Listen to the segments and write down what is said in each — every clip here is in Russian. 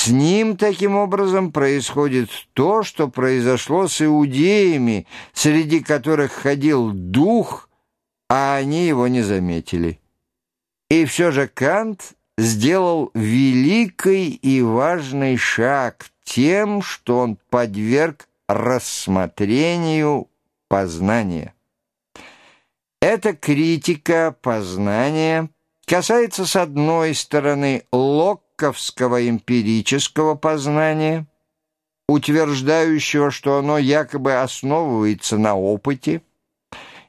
С ним, таким образом, происходит то, что произошло с иудеями, среди которых ходил дух, а они его не заметили. И все же Кант сделал великий и важный шаг тем, что он подверг рассмотрению познания. Эта критика познания касается, с одной стороны, локковского эмпирического познания, утверждающего, что оно якобы основывается на опыте,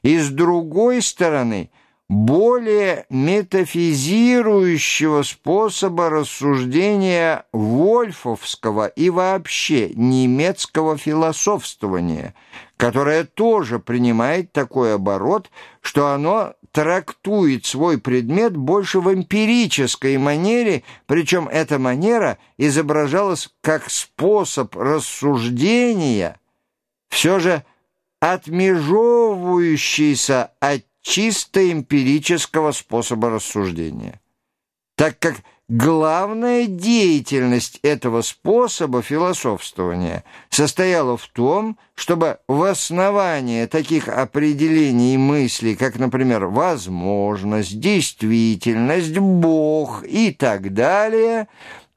и, с другой стороны – более метафизирующего способа рассуждения вольфовского и вообще немецкого философствования, которое тоже принимает такой оборот, что оно трактует свой предмет больше в эмпирической манере, причем эта манера изображалась как способ рассуждения, все же отмежевывающийся от чисто эмпирического способа рассуждения, так как главная деятельность этого способа философствования состояла в том, чтобы в основании таких определений мыслей, как, например, возможность, действительность, Бог и так далее,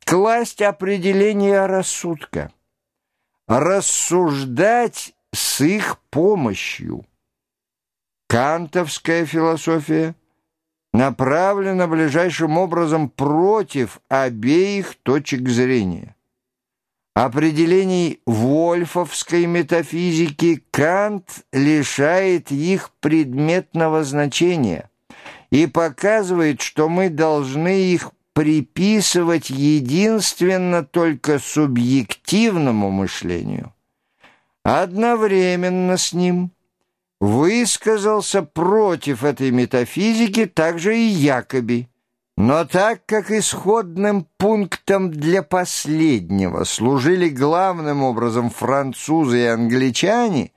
класть определение рассудка, рассуждать с их помощью – Кантовская философия направлена ближайшим образом против обеих точек зрения. Определений вольфовской метафизики Кант лишает их предметного значения и показывает, что мы должны их приписывать единственно только субъективному мышлению. Одновременно с ним – высказался против этой метафизики также и Якоби. Но так как исходным пунктом для последнего служили главным образом французы и англичане,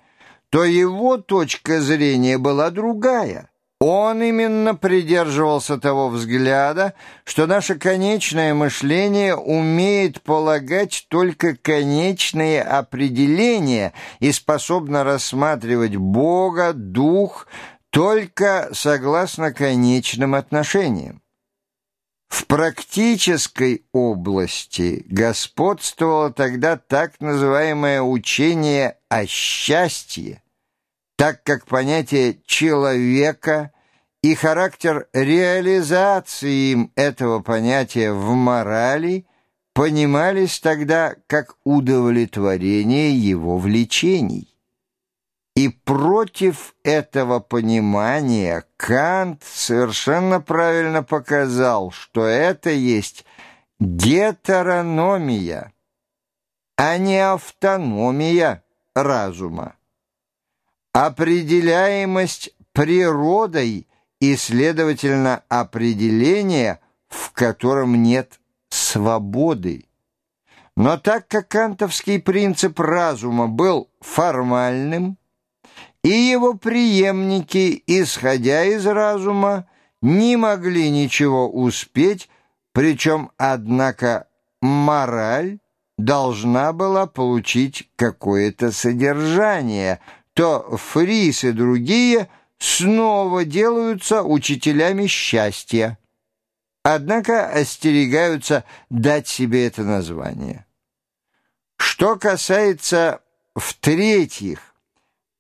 то его точка зрения была другая – он именно придерживался того взгляда, что наше конечное мышление умеет полагать только конечные определения и способно рассматривать Бога, Дух, только согласно конечным отношениям. В практической области господствовало тогда так называемое учение о счастье, так как понятие «человека» и характер реализации им этого понятия в морали понимались тогда как удовлетворение его влечений. И против этого понимания Кант совершенно правильно показал, что это есть гетерономия, а не автономия разума определяемость природой и, следовательно, определение, в котором нет свободы. Но так как кантовский принцип разума был формальным, и его преемники, исходя из разума, не могли ничего успеть, причем, однако, мораль должна была получить какое-то содержание – то Фрис и другие снова делаются учителями счастья, однако остерегаются дать себе это название. Что касается, в-третьих,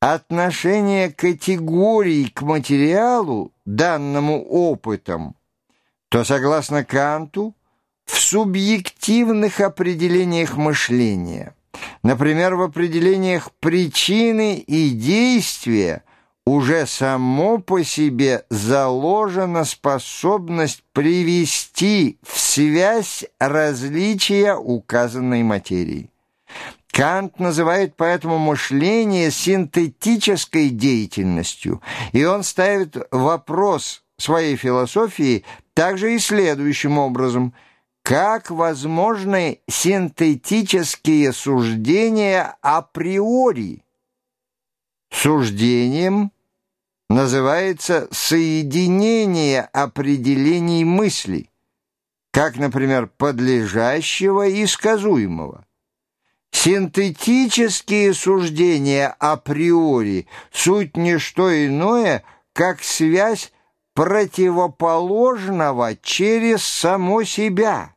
отношения категорий к материалу, данному опытом, то, согласно Канту, в субъективных определениях мышления – Например, в определениях причины и действия уже само по себе заложена способность привести в связь различия указанной материи. Кант называет поэтому мышление синтетической деятельностью, и он ставит вопрос своей философии также и следующим образом – как возможны синтетические суждения априори? Суждением называется соединение определений мысли, как, например, подлежащего и сказуемого. Синтетические суждения априори суть не что иное, как связь противоположного через само себя.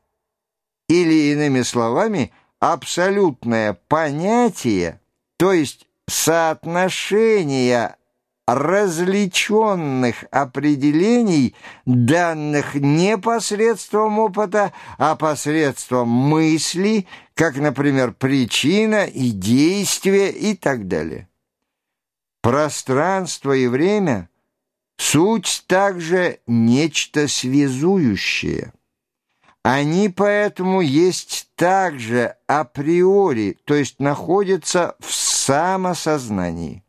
Или, иными словами, абсолютное понятие, то есть соотношение различенных определений, данных не посредством опыта, а посредством мысли, как, например, причина и действие и так далее. Пространство и время — суть также нечто связующее. Они поэтому есть также априори, то есть находятся в самосознании.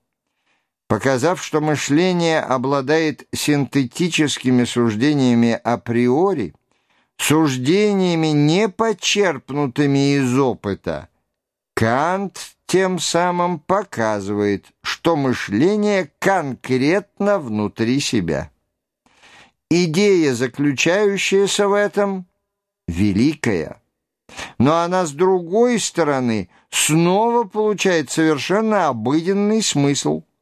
Показав, что мышление обладает синтетическими суждениями априори, суждениями, не почерпнутыми из опыта, Кант тем самым показывает, что мышление конкретно внутри себя. Идея, заключающаяся в этом, великая. Но она, с другой стороны, снова получает совершенно обыденный смысл –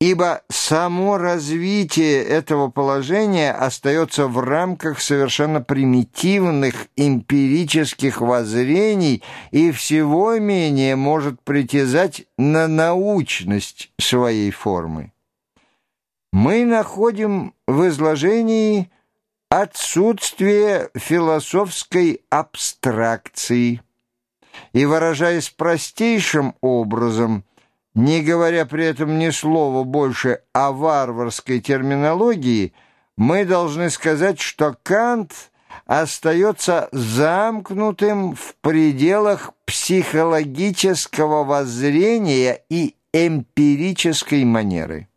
ибо само развитие этого положения остается в рамках совершенно примитивных эмпирических воззрений и всего менее может притязать на научность своей формы. Мы находим в изложении отсутствие философской абстракции и, выражаясь простейшим образом – не говоря при этом ни слова больше о варварской терминологии, мы должны сказать, что Кант остается замкнутым в пределах психологического воззрения и эмпирической манеры.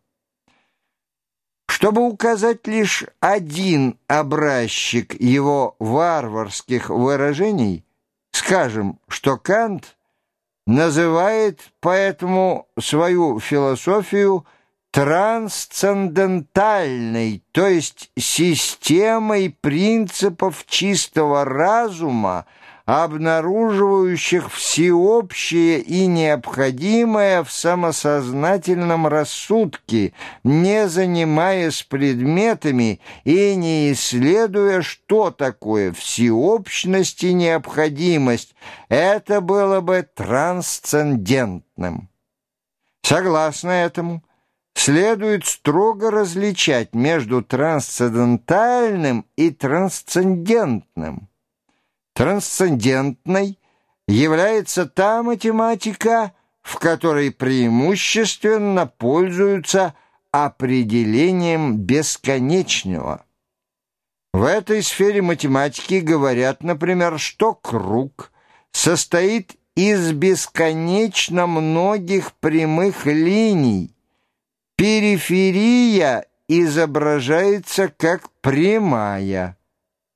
Чтобы указать лишь один образчик его варварских выражений, скажем, что Кант – называет поэтому свою философию трансцендентальной, то есть системой принципов чистого разума, обнаруживающих всеобщее и необходимое в самосознательном рассудке, не занимаясь предметами и не исследуя, что такое всеобщность и необходимость. Это было бы трансцендентным. Согласно этому, следует строго различать между трансцендентальным и трансцендентным. Трансцендентной является та математика, в которой преимущественно пользуются определением бесконечного. В этой сфере математики говорят, например, что круг состоит из бесконечно многих прямых линий. Периферия изображается как прямая,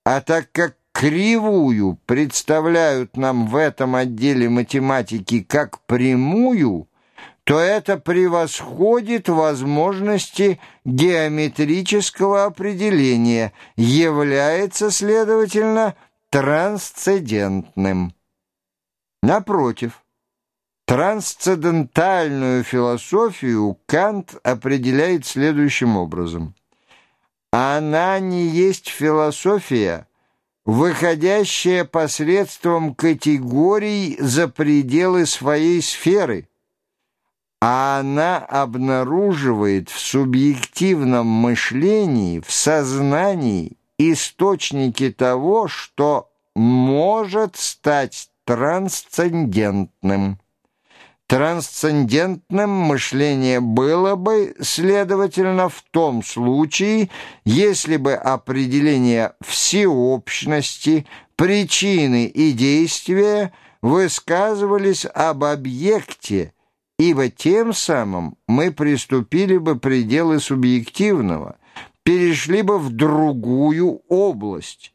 а так как кривую представляют нам в этом отделе математики как прямую, то это превосходит возможности геометрического определения, является, следовательно, трансцендентным. Напротив, трансцендентальную философию Кант определяет следующим образом. Она не есть философия – выходящая посредством категорий за пределы своей сферы, а она обнаруживает в субъективном мышлении, в сознании источники того, что может стать трансцендентным. Трансцендентным мышление было бы, следовательно, в том случае, если бы определение всеобщности, причины и действия высказывались об объекте, ибо тем самым мы приступили бы пределы субъективного, перешли бы в другую область,